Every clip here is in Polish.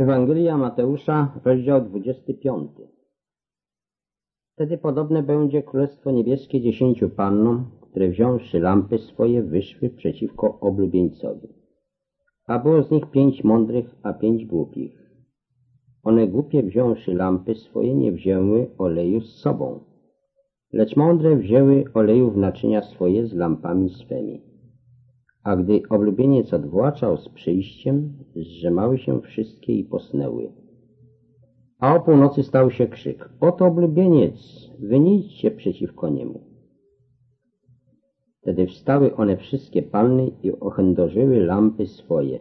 Ewangelia Mateusza, rozdział 25. Wtedy podobne będzie Królestwo Niebieskie dziesięciu pannom, które wziąwszy lampy swoje wyszły przeciwko oblubieńcowi. A było z nich pięć mądrych, a pięć głupich. One głupie wziąwszy lampy swoje nie wzięły oleju z sobą, lecz mądre wzięły oleju w naczynia swoje z lampami swymi. A gdy oblubieniec odwłaczał z przyjściem, zrzemały się wszystkie i posnęły. A o północy stał się krzyk. Oto oblubieniec, wynijdźcie przeciwko niemu. Wtedy wstały one wszystkie panny i ochędożyły lampy swoje.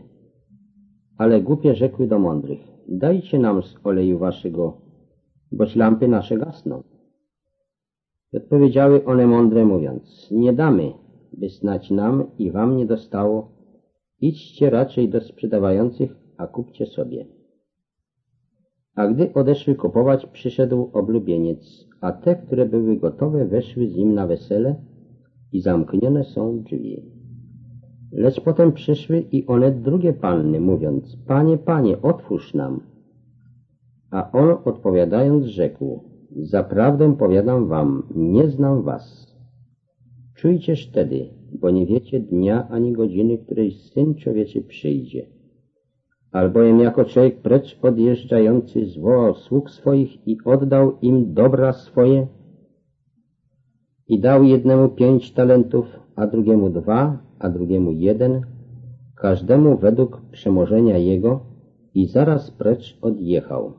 Ale głupie rzekły do mądrych, dajcie nam z oleju waszego, boć lampy nasze gasną. Odpowiedziały one mądre mówiąc, nie damy, by snać nam i wam nie dostało, idźcie raczej do sprzedawających, a kupcie sobie. A gdy odeszły kupować, przyszedł oblubieniec, a te, które były gotowe, weszły z nim na wesele i zamknione są drzwi. Lecz potem przyszły i one drugie panny, mówiąc, Panie, Panie, otwórz nam. A on odpowiadając rzekł, Zaprawdę powiadam wam, nie znam was. Czujcież wtedy, bo nie wiecie dnia ani godziny, której Syn Człowieczy przyjdzie. Albowiem jako człowiek precz odjeżdżający zwołał sług swoich i oddał im dobra swoje i dał jednemu pięć talentów, a drugiemu dwa, a drugiemu jeden, każdemu według przemożenia jego i zaraz precz odjechał.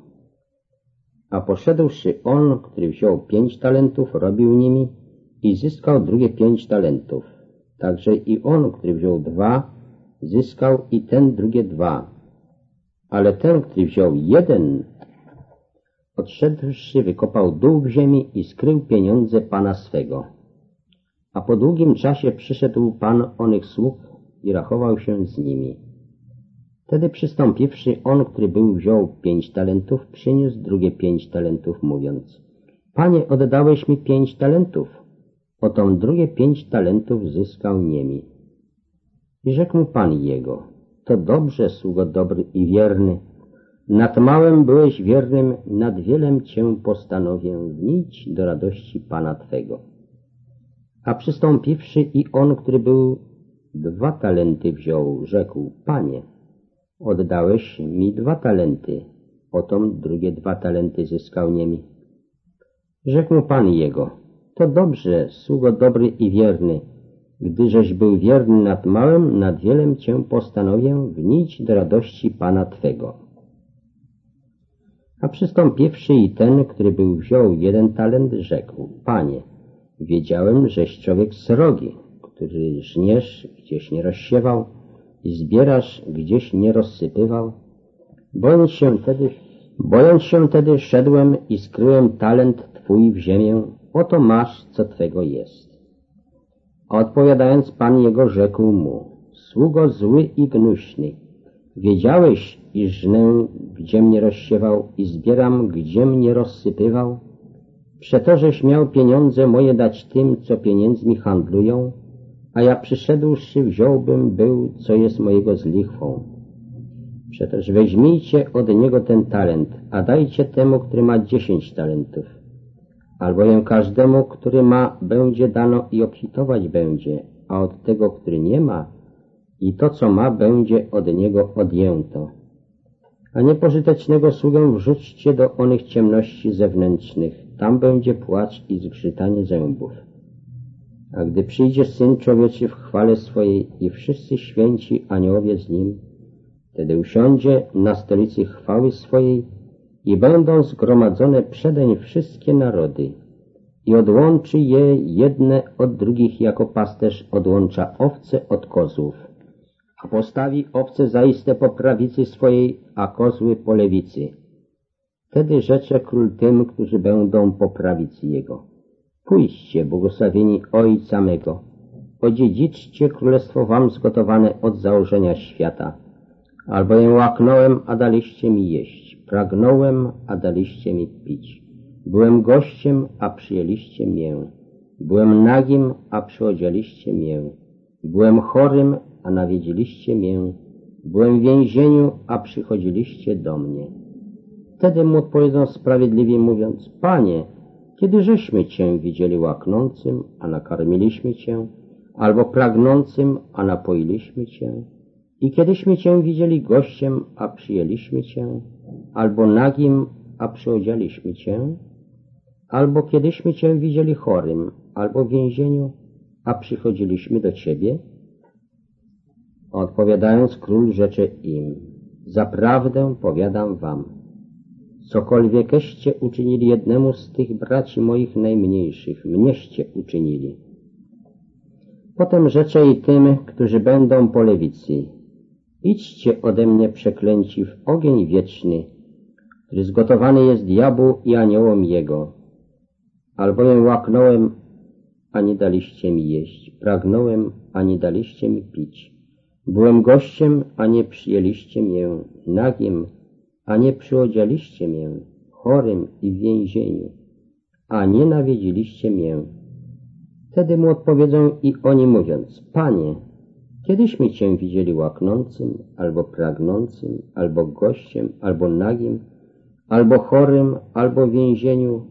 A poszedłszy on, który wziął pięć talentów, robił nimi i zyskał drugie pięć talentów. Także i on, który wziął dwa, zyskał i ten drugie dwa. Ale ten, który wziął jeden, odszedłszy, wykopał dół w ziemi i skrył pieniądze pana swego. A po długim czasie przyszedł pan onych sług i rachował się z nimi. Wtedy przystąpiwszy, on, który był wziął pięć talentów, przyniósł drugie pięć talentów, mówiąc Panie, oddałeś mi pięć talentów. Oto drugie pięć talentów zyskał niemi. I rzekł mu Pan jego, to dobrze, sługo dobry i wierny. Nad małym byłeś wiernym, nad wielem cię postanowię wnić do radości Pana Twego. A przystąpiwszy i on, który był dwa talenty wziął, rzekł, Panie, oddałeś mi dwa talenty, oto drugie dwa talenty zyskał niemi. Rzekł mu Pan jego, to dobrze, sługo dobry i wierny, gdyżeś był wierny nad małym, nad wielem cię postanowię wnić do radości Pana Twego. A przystąpiwszy i ten, który był wziął jeden talent, rzekł, Panie, wiedziałem, żeś człowiek srogi, który żniesz, gdzieś nie rozsiewał i zbierasz, gdzieś nie rozsypywał. Bojąc się tedy, bojąc się tedy szedłem i skryłem talent Twój w ziemię, oto masz, co Twego jest. A odpowiadając Pan jego rzekł mu, sługo zły i gnuśny, wiedziałeś, iż żnę, gdzie mnie rozsiewał i zbieram, gdzie mnie rozsypywał? Przeto, żeś miał pieniądze moje dać tym, co pieniędzmi handlują, a ja przyszedłszy wziąłbym był, co jest mojego z lichwą. Przetoż weźmijcie od niego ten talent, a dajcie temu, który ma dziesięć talentów. Albowiem każdemu, który ma, będzie dano i obfitować będzie, a od tego, który nie ma, i to, co ma, będzie od niego odjęto. A niepożytecznego sługę wrzućcie do onych ciemności zewnętrznych, tam będzie płacz i zgrzytanie zębów. A gdy przyjdzie Syn Człowieczy w chwale swojej i wszyscy święci aniołowie z Nim, wtedy usiądzie na stolicy chwały swojej i będą zgromadzone przedeń wszystkie narody i odłączy je jedne od drugich jako pasterz odłącza owce od kozłów, a postawi owce zaiste po prawicy swojej, a kozły po lewicy. Wtedy rzecze król tym, którzy będą po prawicy jego. Pójście, błogosławieni Ojca mego, odziedziczcie królestwo wam zgotowane od założenia świata, albowiem łaknąłem, a daliście mi jeść, pragnąłem, a daliście mi pić. Byłem gościem, a przyjęliście mię. Byłem nagim, a przyodzieliście mię. Byłem chorym, a nawiedziliście mię. Byłem w więzieniu, a przychodziliście do mnie. Wtedy mu odpowiedzą sprawiedliwi mówiąc, Panie, kiedy żeśmy Cię widzieli łaknącym, a nakarmiliśmy Cię, albo pragnącym, a napoiliśmy Cię? I kiedyśmy Cię widzieli gościem, a przyjęliśmy Cię, albo nagim, a przyodzialiśmy Cię? Albo kiedyśmy Cię widzieli chorym, albo w więzieniu, a przychodziliśmy do Ciebie? Odpowiadając król rzecze im, zaprawdę powiadam wam, cokolwiekeście uczynili jednemu z tych braci moich najmniejszych, mnieście uczynili. Potem rzecze i tym, którzy będą po lewicy, idźcie ode mnie przeklęci w ogień wieczny, który zgotowany jest diabłu i aniołom jego. Albowiem łaknąłem, a nie daliście mi jeść, pragnąłem, a nie daliście mi pić. Byłem gościem, a nie przyjęliście mię, nagiem, a nie przyodzialiście mię, chorym i w więzieniu, a nie nawiedziliście mię. Wtedy mu odpowiedzą i oni mówiąc, Panie, kiedyśmy Cię widzieli łaknącym, albo pragnącym, albo gościem, albo nagim, albo chorym, albo w więzieniu,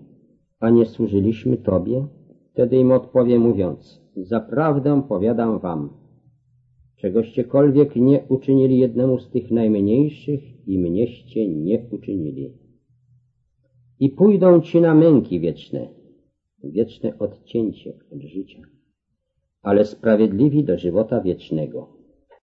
a nie służyliśmy Tobie? Wtedy im odpowie mówiąc, zaprawdę powiadam Wam, czegościekolwiek nie uczynili jednemu z tych najmniejszych i mnieście nie uczynili. I pójdą ci na męki wieczne, wieczne odcięcie od życia, ale sprawiedliwi do żywota wiecznego.